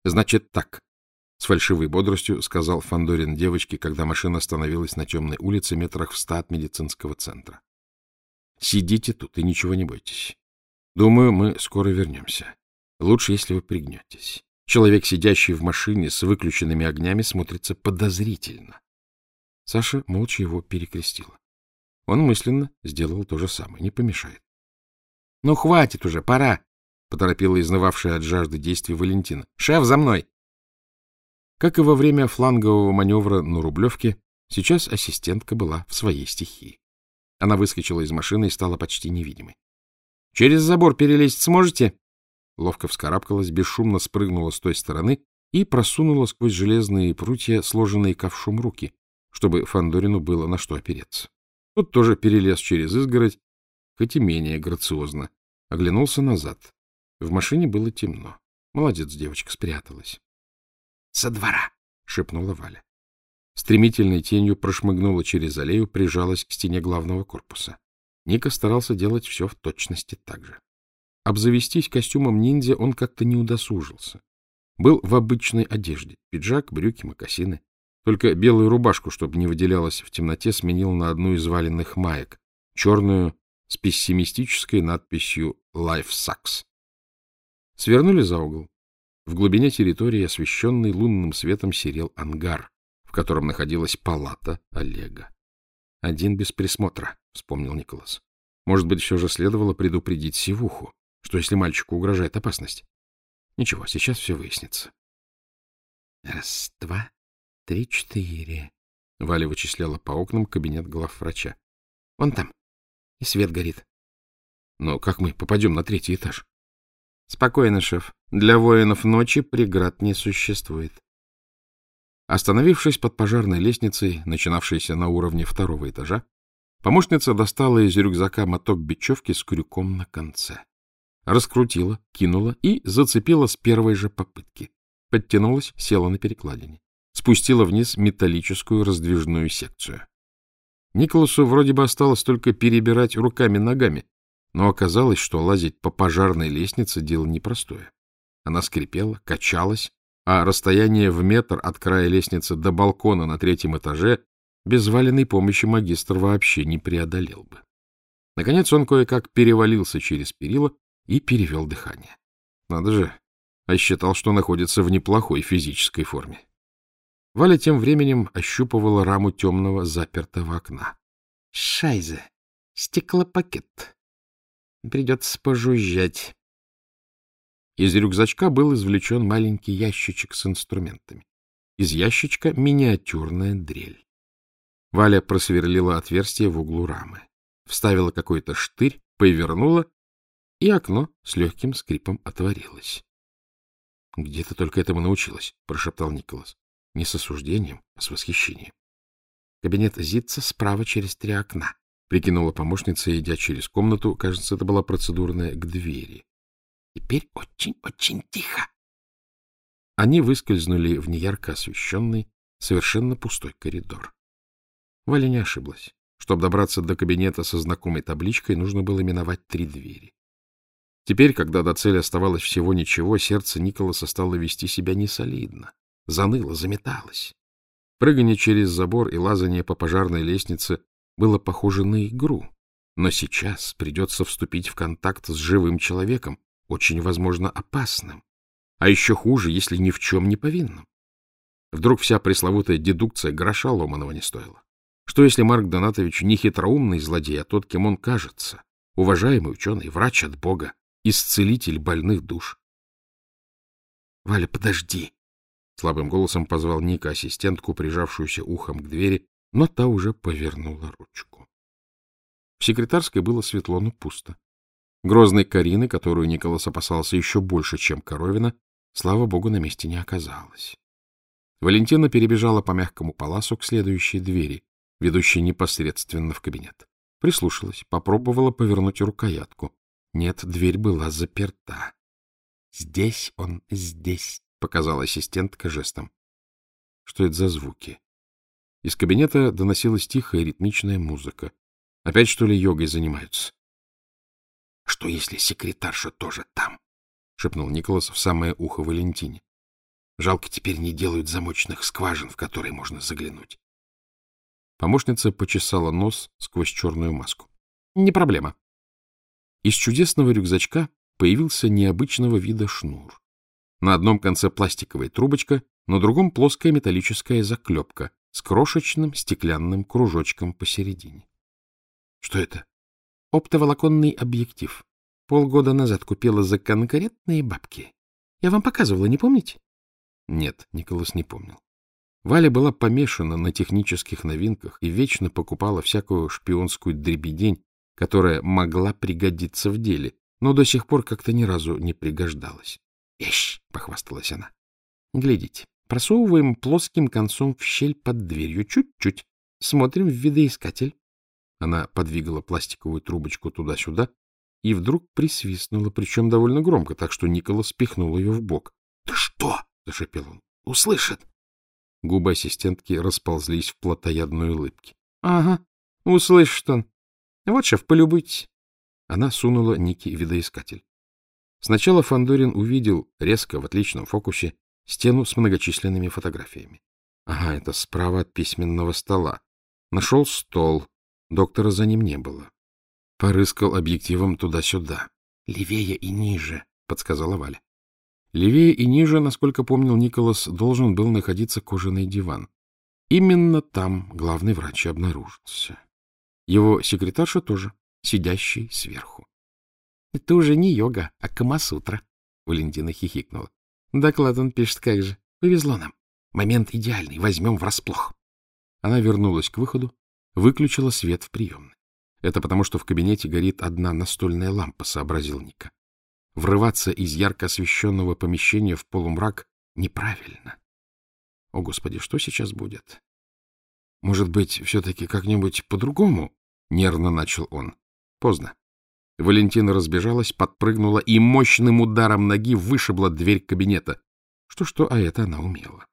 — Значит так, — с фальшивой бодростью сказал Фандорин девочке, когда машина остановилась на темной улице метрах в ста от медицинского центра. — Сидите тут и ничего не бойтесь. Думаю, мы скоро вернемся. Лучше, если вы пригнетесь. Человек, сидящий в машине с выключенными огнями, смотрится подозрительно. Саша молча его перекрестила. Он мысленно сделал то же самое, не помешает. — Ну, хватит уже, пора! — поторопила изнывавшая от жажды действий Валентина. — Шеф, за мной! Как и во время флангового маневра на Рублевке, сейчас ассистентка была в своей стихии. Она выскочила из машины и стала почти невидимой. — Через забор перелезть сможете? Ловко вскарабкалась, бесшумно спрыгнула с той стороны и просунула сквозь железные прутья, сложенные ковшом руки, чтобы Фандорину было на что опереться. Тот тоже перелез через изгородь, хоть и менее грациозно. Оглянулся назад. В машине было темно. Молодец, девочка спряталась. — Со двора! — шепнула Валя. Стремительной тенью прошмыгнула через аллею, прижалась к стене главного корпуса. Ника старался делать все в точности так же. Обзавестись костюмом ниндзя он как-то не удосужился. Был в обычной одежде — пиджак, брюки, мокасины. Только белую рубашку, чтобы не выделялась в темноте, сменил на одну из валенных маек, черную с пессимистической надписью «Life Sucks». Свернули за угол. В глубине территории, освещенный лунным светом, серел ангар, в котором находилась палата Олега. «Один без присмотра», — вспомнил Николас. «Может быть, все же следовало предупредить Сивуху, что если мальчику угрожает опасность? Ничего, сейчас все выяснится». «Раз, два, три, четыре». Валя вычисляла по окнам кабинет главврача. — Вон там. И свет горит. — Но как мы попадем на третий этаж? — Спокойно, шеф. Для воинов ночи преград не существует. Остановившись под пожарной лестницей, начинавшейся на уровне второго этажа, помощница достала из рюкзака моток бечевки с крюком на конце. Раскрутила, кинула и зацепила с первой же попытки. Подтянулась, села на перекладине спустила вниз металлическую раздвижную секцию. Николасу вроде бы осталось только перебирать руками-ногами, но оказалось, что лазить по пожарной лестнице — дело непростое. Она скрипела, качалась, а расстояние в метр от края лестницы до балкона на третьем этаже без валенной помощи магистр вообще не преодолел бы. Наконец он кое-как перевалился через перила и перевел дыхание. Надо же, а считал, что находится в неплохой физической форме. Валя тем временем ощупывала раму темного запертого окна. — Шайзе! Стеклопакет! Придется пожужжать. Из рюкзачка был извлечен маленький ящичек с инструментами. Из ящичка миниатюрная дрель. Валя просверлила отверстие в углу рамы, вставила какой-то штырь, повернула, и окно с легким скрипом отворилось. — Где ты только этому научилась? — прошептал Николас. Не с осуждением, а с восхищением. Кабинет Зитца справа через три окна. Прикинула помощница, идя через комнату, кажется, это была процедурная, к двери. Теперь очень-очень тихо. Они выскользнули в неярко освещенный, совершенно пустой коридор. Валя не ошиблась. Чтобы добраться до кабинета со знакомой табличкой, нужно было миновать три двери. Теперь, когда до цели оставалось всего ничего, сердце Николаса стало вести себя несолидно заныло, заметалось. Прыгание через забор и лазание по пожарной лестнице было похоже на игру. Но сейчас придется вступить в контакт с живым человеком, очень, возможно, опасным. А еще хуже, если ни в чем не повинным. Вдруг вся пресловутая дедукция гроша ломаного не стоила. Что если Марк Донатович не хитроумный злодей, а тот, кем он кажется, уважаемый ученый, врач от Бога, исцелитель больных душ? — Валя, подожди! Слабым голосом позвал Ника ассистентку, прижавшуюся ухом к двери, но та уже повернула ручку. В секретарской было светло, но пусто. Грозной Карины, которую Николас опасался еще больше, чем Коровина, слава богу, на месте не оказалось. Валентина перебежала по мягкому паласу к следующей двери, ведущей непосредственно в кабинет. Прислушалась, попробовала повернуть рукоятку. Нет, дверь была заперта. Здесь он, здесь. — показала ассистентка жестом. Что это за звуки? Из кабинета доносилась тихая ритмичная музыка. Опять, что ли, йогой занимаются? — Что, если секретарша тоже там? — шепнул Николас в самое ухо Валентине. Жалко, теперь не делают замочных скважин, в которые можно заглянуть. Помощница почесала нос сквозь черную маску. — Не проблема. Из чудесного рюкзачка появился необычного вида шнур. На одном конце пластиковая трубочка, на другом плоская металлическая заклепка с крошечным стеклянным кружочком посередине. — Что это? — Оптоволоконный объектив. Полгода назад купила за конкретные бабки. Я вам показывала, не помните? Нет, Николас не помнил. Валя была помешана на технических новинках и вечно покупала всякую шпионскую дребедень, которая могла пригодиться в деле, но до сих пор как-то ни разу не пригождалась. «Ищ!» — похвасталась она. «Глядите, просовываем плоским концом в щель под дверью чуть-чуть, смотрим в видоискатель». Она подвигала пластиковую трубочку туда-сюда и вдруг присвистнула, причем довольно громко, так что Николас пихнул ее в бок. «Ты что?» — зашипел он. «Услышит!» Губы ассистентки расползлись в плотоядной улыбке. — Ага, услышит он. Вот, шеф, полюбуйтесь. Она сунула Нике видоискатель. Сначала Фандорин увидел, резко, в отличном фокусе, стену с многочисленными фотографиями. Ага, это справа от письменного стола. Нашел стол. Доктора за ним не было. Порыскал объективом туда-сюда. — Левее и ниже, — подсказала Валя. Левее и ниже, насколько помнил Николас, должен был находиться кожаный диван. Именно там главный врач обнаружился. Его секретарша тоже, сидящий сверху. — Это уже не йога, а Камасутра, — Валентина хихикнула. — Доклад он пишет как же. Повезло нам. Момент идеальный, возьмем врасплох. Она вернулась к выходу, выключила свет в приемной. Это потому, что в кабинете горит одна настольная лампа, сообразил Ника. Врываться из ярко освещенного помещения в полумрак неправильно. О, Господи, что сейчас будет? Может быть, все-таки как-нибудь по-другому? Нервно начал он. Поздно. Валентина разбежалась, подпрыгнула и мощным ударом ноги вышибла дверь кабинета. Что-что, а это она умела.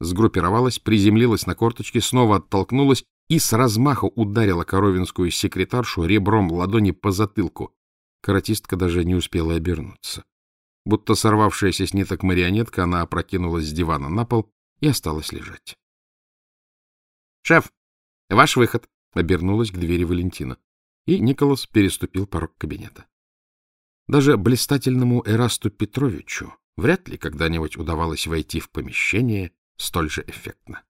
Сгруппировалась, приземлилась на корточки, снова оттолкнулась и с размаху ударила коровинскую секретаршу ребром ладони по затылку. Каратистка даже не успела обернуться. Будто сорвавшаяся с ниток марионетка, она опрокинулась с дивана на пол и осталась лежать. — Шеф, ваш выход! — обернулась к двери Валентина. И Николас переступил порог кабинета. Даже блистательному Эрасту Петровичу вряд ли когда-нибудь удавалось войти в помещение столь же эффектно.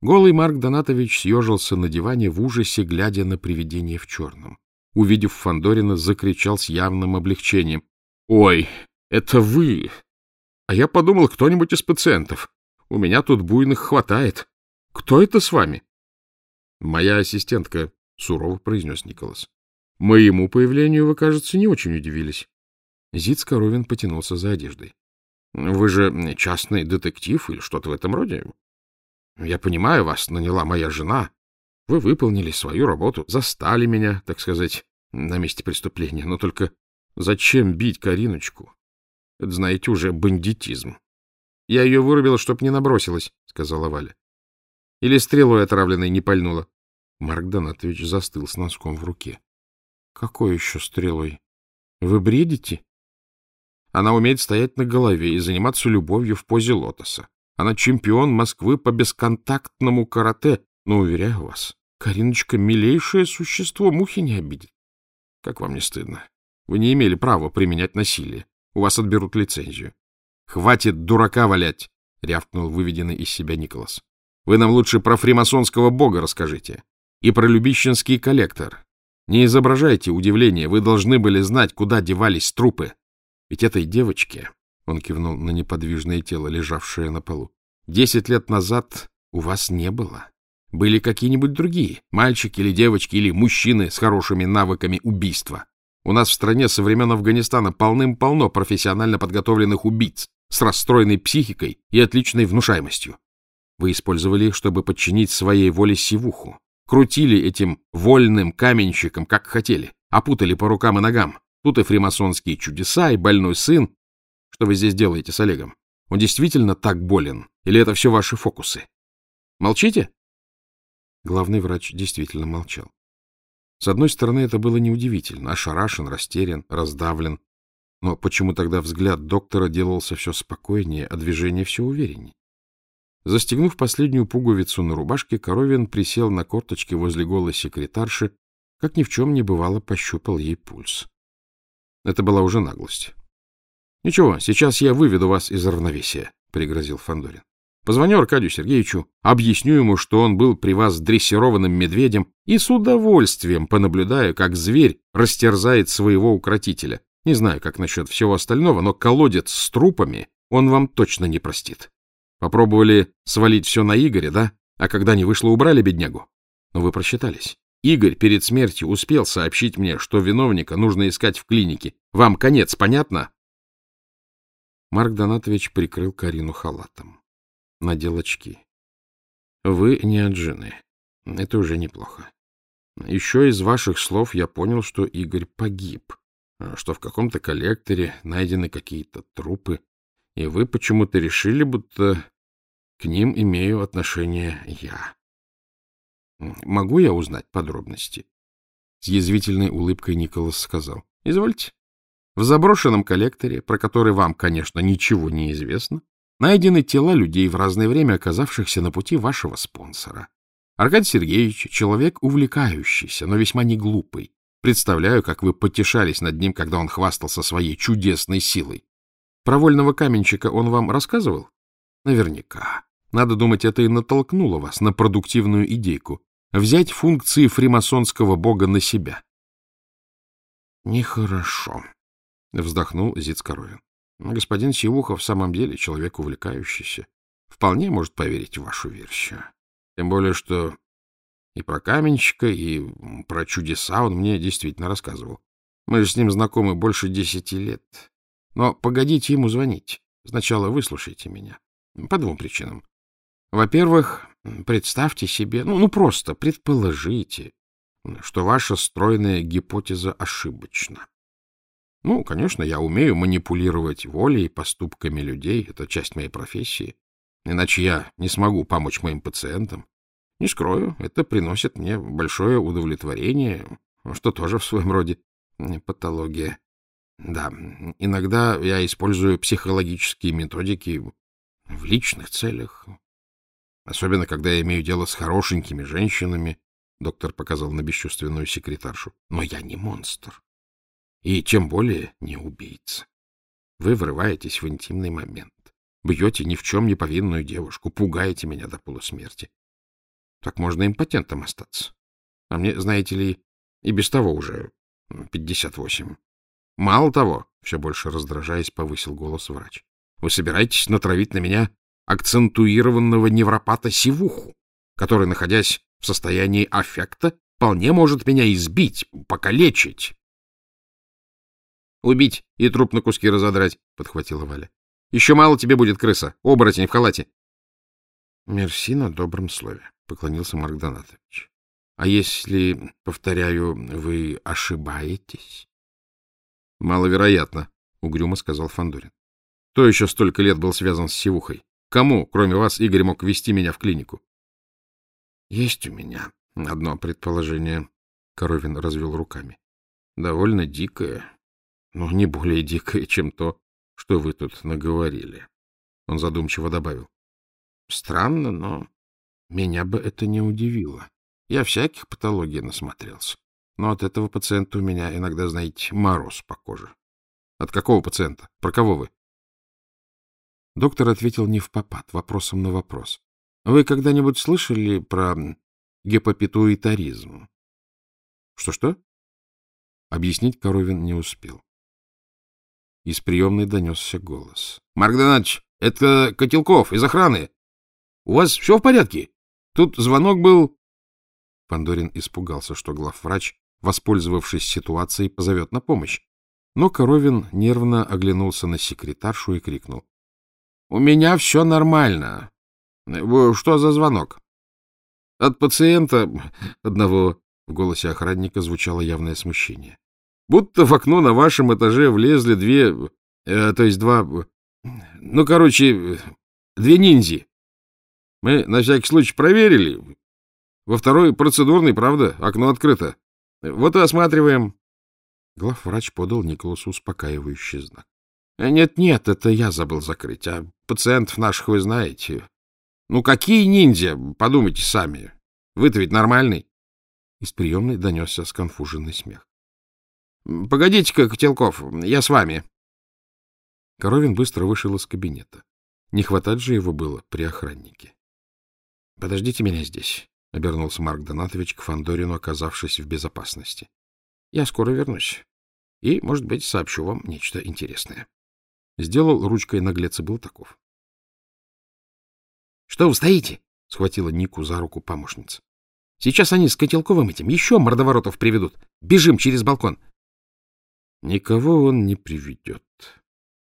Голый Марк Донатович съежился на диване в ужасе, глядя на привидение в черном увидев Фандорина, закричал с явным облегчением. — Ой, это вы! А я подумал, кто-нибудь из пациентов. У меня тут буйных хватает. Кто это с вами? — Моя ассистентка, — сурово произнес Николас. — Моему появлению вы, кажется, не очень удивились. Зиц Коровин потянулся за одеждой. — Вы же частный детектив или что-то в этом роде? Я понимаю, вас наняла моя жена. Вы выполнили свою работу, застали меня, так сказать, на месте преступления. Но только зачем бить Кариночку? Это, знаете, уже бандитизм. Я ее вырубила, чтоб не набросилась, — сказала Валя. Или стрелой отравленной не пальнула. Марк Донатович застыл с носком в руке. — Какой еще стрелой? Вы бредите? Она умеет стоять на голове и заниматься любовью в позе лотоса. Она чемпион Москвы по бесконтактному карате, но, уверяю вас, Кариночка — милейшее существо, мухи не обидит. Как вам не стыдно? Вы не имели права применять насилие. У вас отберут лицензию. — Хватит дурака валять! — рявкнул выведенный из себя Николас. — Вы нам лучше про фримасонского бога расскажите. И про любищенский коллектор. Не изображайте удивления, вы должны были знать, куда девались трупы. Ведь этой девочке, — он кивнул на неподвижное тело, лежавшее на полу, — десять лет назад у вас не было были какие-нибудь другие, мальчики или девочки, или мужчины с хорошими навыками убийства. У нас в стране со времен Афганистана полным-полно профессионально подготовленных убийц с расстроенной психикой и отличной внушаемостью. Вы использовали их, чтобы подчинить своей воле сивуху. Крутили этим вольным каменщиком, как хотели, опутали по рукам и ногам. Тут и фримасонские чудеса, и больной сын. Что вы здесь делаете с Олегом? Он действительно так болен? Или это все ваши фокусы? Молчите? Главный врач действительно молчал. С одной стороны, это было неудивительно. Ошарашен, растерян, раздавлен. Но почему тогда взгляд доктора делался все спокойнее, а движение все увереннее? Застегнув последнюю пуговицу на рубашке, Коровин присел на корточки возле голой секретарши, как ни в чем не бывало, пощупал ей пульс. Это была уже наглость. — Ничего, сейчас я выведу вас из равновесия, — пригрозил Фандорин. Позвоню Аркадию Сергеевичу, объясню ему, что он был при вас дрессированным медведем и с удовольствием понаблюдаю, как зверь растерзает своего укротителя. Не знаю, как насчет всего остального, но колодец с трупами он вам точно не простит. Попробовали свалить все на Игоря, да? А когда не вышло, убрали беднягу. Но вы просчитались. Игорь перед смертью успел сообщить мне, что виновника нужно искать в клинике. Вам конец, понятно? Марк Донатович прикрыл Карину халатом. Надел очки. Вы не от жены. Это уже неплохо. Еще из ваших слов я понял, что Игорь погиб, что в каком-то коллекторе найдены какие-то трупы, и вы почему-то решили, будто к ним имею отношение я. Могу я узнать подробности? С язвительной улыбкой Николас сказал. — Извольте. В заброшенном коллекторе, про который вам, конечно, ничего не известно, найдены тела людей в разное время, оказавшихся на пути вашего спонсора. Аркадий Сергеевич — человек увлекающийся, но весьма не глупый. Представляю, как вы потешались над ним, когда он хвастался своей чудесной силой. Про вольного каменщика он вам рассказывал? Наверняка. Надо думать, это и натолкнуло вас на продуктивную идейку взять функции фримасонского бога на себя. — Нехорошо, — вздохнул Зиц Коровин. — Господин Сивухов в самом деле человек увлекающийся. Вполне может поверить в вашу версию. Тем более, что и про каменщика, и про чудеса он мне действительно рассказывал. Мы же с ним знакомы больше десяти лет. Но погодите ему звонить. Сначала выслушайте меня. По двум причинам. Во-первых, представьте себе, ну, ну просто предположите, что ваша стройная гипотеза ошибочна. Ну, конечно, я умею манипулировать волей и поступками людей, это часть моей профессии, иначе я не смогу помочь моим пациентам. Не скрою, это приносит мне большое удовлетворение, что тоже в своем роде патология. Да, иногда я использую психологические методики в личных целях, Особенно, когда я имею дело с хорошенькими женщинами, — доктор показал на бесчувственную секретаршу. Но я не монстр. И тем более не убийца. Вы врываетесь в интимный момент, бьете ни в чем не повинную девушку, пугаете меня до полусмерти. Так можно импотентом остаться. А мне, знаете ли, и без того уже пятьдесят восемь. Мало того, все больше раздражаясь, повысил голос врач. Вы собираетесь натравить на меня акцентуированного невропата Сивуху, который, находясь в состоянии аффекта, вполне может меня избить, покалечить. — Убить и труп на куски разодрать, — подхватила Валя. — Еще мало тебе будет крыса, оборотень в халате. — Мерси на добром слове, — поклонился Марк Донатович. — А если, повторяю, вы ошибаетесь? — Маловероятно, — угрюмо сказал Фандорин. Кто еще столько лет был связан с Сивухой? Кому, кроме вас, Игорь мог вести меня в клинику? — Есть у меня одно предположение, — Коровин развел руками. — Довольно дикое, но не более дикое, чем то, что вы тут наговорили. Он задумчиво добавил. — Странно, но меня бы это не удивило. Я всяких патологий насмотрелся. Но от этого пациента у меня иногда, знаете, мороз по коже. — От какого пациента? Про кого вы? Доктор ответил не в попад, вопросом на вопрос. — Вы когда-нибудь слышали про гепапитуитаризм? Что — Что-что? Объяснить Коровин не успел. Из приемной донесся голос. — Марк Донатович, это Котелков из охраны. У вас все в порядке? Тут звонок был... Пандорин испугался, что главврач, воспользовавшись ситуацией, позовет на помощь. Но Коровин нервно оглянулся на секретаршу и крикнул. — У меня все нормально. Что за звонок? — От пациента одного, — в голосе охранника звучало явное смущение. — Будто в окно на вашем этаже влезли две, э, то есть два, ну, короче, две ниндзи. Мы на всякий случай проверили. Во второй процедурный, правда, окно открыто. Вот и осматриваем. Главврач подал Николасу успокаивающий знак. «Э, — Нет-нет, это я забыл закрыть, а пациентов наших вы знаете. Ну, какие ниндзя, подумайте сами. Вы-то ведь нормальный. Из приемной донесся сконфуженный смех. — Погодите-ка, Котелков, я с вами. Коровин быстро вышел из кабинета. Не хватать же его было при охраннике. — Подождите меня здесь, — обернулся Марк Донатович к Фандорину, оказавшись в безопасности. — Я скоро вернусь. И, может быть, сообщу вам нечто интересное. Сделал ручкой наглец был таков. — Что вы стоите? — схватила Нику за руку помощница. — Сейчас они с Котелковым этим еще мордоворотов приведут. Бежим через балкон. Никого он не приведет.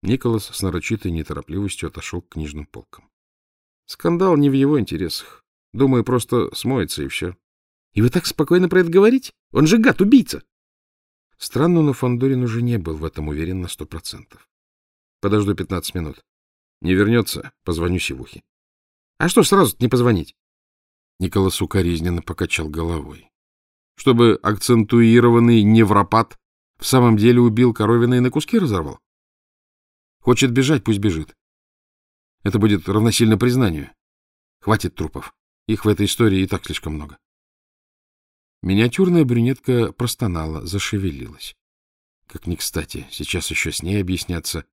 Николас с нарочитой неторопливостью отошел к книжным полкам. Скандал не в его интересах. Думаю, просто смоется и все. — И вы так спокойно про это говорите? Он же гад, убийца! Странно, но Фандорин уже не был в этом уверен на сто процентов. Подожду пятнадцать минут. Не вернется, позвоню Сивухе. А что сразу не позвонить? Николас укоризненно покачал головой. Чтобы акцентуированный невропат в самом деле убил Коровина и на куски разорвал? Хочет бежать, пусть бежит. Это будет равносильно признанию. Хватит трупов. Их в этой истории и так слишком много. Миниатюрная брюнетка простонала, зашевелилась. Как ни кстати, сейчас еще с ней объясняться.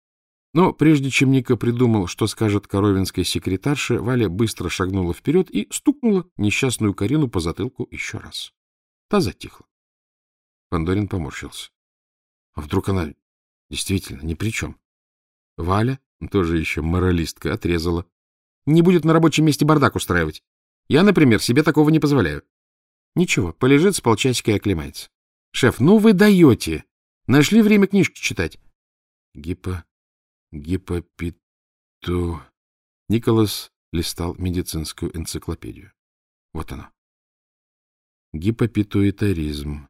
Но прежде чем Ника придумал, что скажет коровинской секретарше, Валя быстро шагнула вперед и стукнула несчастную Карину по затылку еще раз. Та затихла. Пандорин поморщился. А вдруг она действительно ни при чем? Валя, тоже еще моралистка, отрезала. Не будет на рабочем месте бардак устраивать. Я, например, себе такого не позволяю. Ничего, полежит с полчасика и оклемается. Шеф, ну вы даете. Нашли время книжки читать. Гипо Гипопиту... Николас листал медицинскую энциклопедию. Вот оно. Гипопитуитаризм.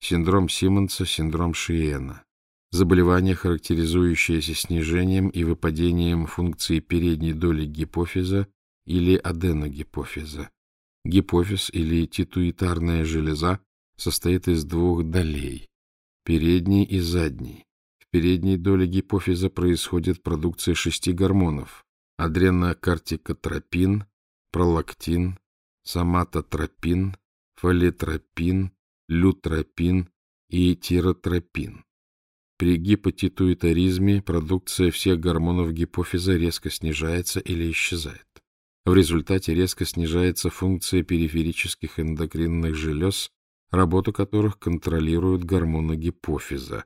Синдром Симмонса, синдром Шиена. Заболевание, характеризующееся снижением и выпадением функции передней доли гипофиза или аденогипофиза. Гипофиз или титуитарная железа состоит из двух долей – передней и задней передней доле гипофиза происходит продукция шести гормонов – адренокортикотропин, пролактин, соматотропин, фолитропин, лютропин и тиротропин. При гипотитуитаризме продукция всех гормонов гипофиза резко снижается или исчезает. В результате резко снижается функция периферических эндокринных желез, работу которых контролируют гормоны гипофиза,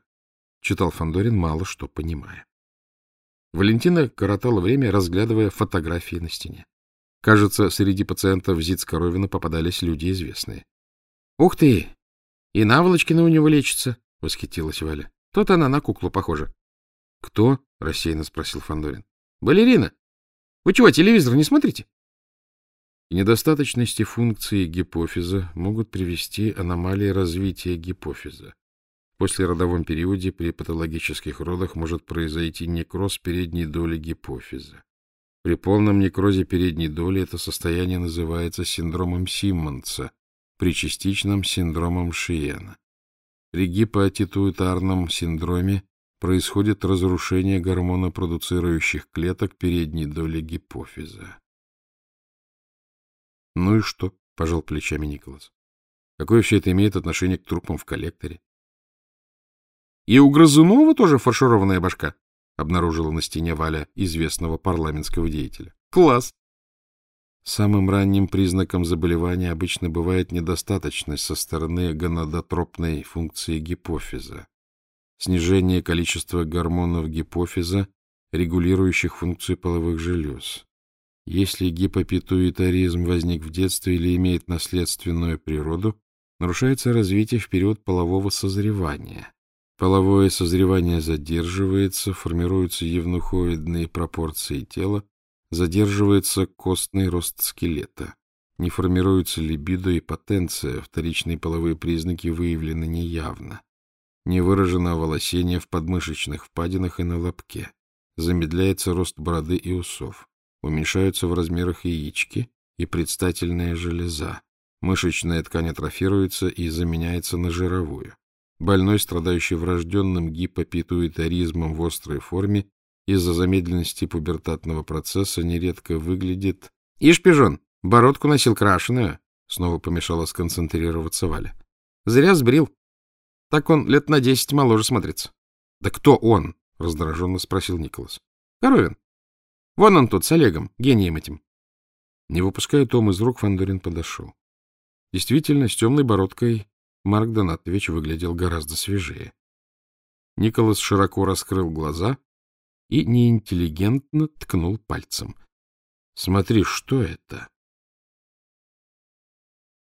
читал Фандорин, мало что понимая. Валентина коротала время, разглядывая фотографии на стене. Кажется, среди пациентов ЗИЦ-Коровина попадались люди известные. — Ух ты! И Наволочкина у него лечится, — восхитилась Валя. — Тот она на куклу похожа. — Кто? — рассеянно спросил Фандорин. Балерина. Вы чего, телевизор не смотрите? Недостаточности функции гипофиза могут привести аномалии развития гипофиза после родовом периоде при патологических родах может произойти некроз передней доли гипофиза. При полном некрозе передней доли это состояние называется синдромом Симмонса, при частичном синдромом Шиена. При гипотитуитарном синдроме происходит разрушение гормонопродуцирующих клеток передней доли гипофиза. — Ну и что? — пожал плечами Николас. — Какое все это имеет отношение к трупам в коллекторе? И у Грызунова тоже фаршированная башка, обнаружила на стене Валя известного парламентского деятеля. Класс! Самым ранним признаком заболевания обычно бывает недостаточность со стороны гонадотропной функции гипофиза, снижение количества гормонов гипофиза, регулирующих функцию половых желез. Если гипопитуитаризм возник в детстве или имеет наследственную природу, нарушается развитие в период полового созревания, Половое созревание задерживается, формируются евнухоидные пропорции тела, задерживается костный рост скелета. Не формируется либидо и потенция, вторичные половые признаки выявлены неявно. Не выражено волосение в подмышечных впадинах и на лобке. Замедляется рост бороды и усов. Уменьшаются в размерах яички и предстательная железа. Мышечная ткань атрофируется и заменяется на жировую. Больной, страдающий врожденным гипопитуитаризмом в острой форме, из-за замедленности пубертатного процесса нередко выглядит... — Ишь, пижон, бородку носил крашеную, — снова помешала сконцентрироваться Валя. — Зря сбрил. Так он лет на десять моложе смотрится. — Да кто он? — раздраженно спросил Николас. — Коровин. Вон он тут, с Олегом, гением этим. Не выпуская Том из рук, Фандорин подошел. Действительно, с темной бородкой Марк Донатович выглядел гораздо свежее. Николас широко раскрыл глаза и неинтеллигентно ткнул пальцем. — Смотри, что это?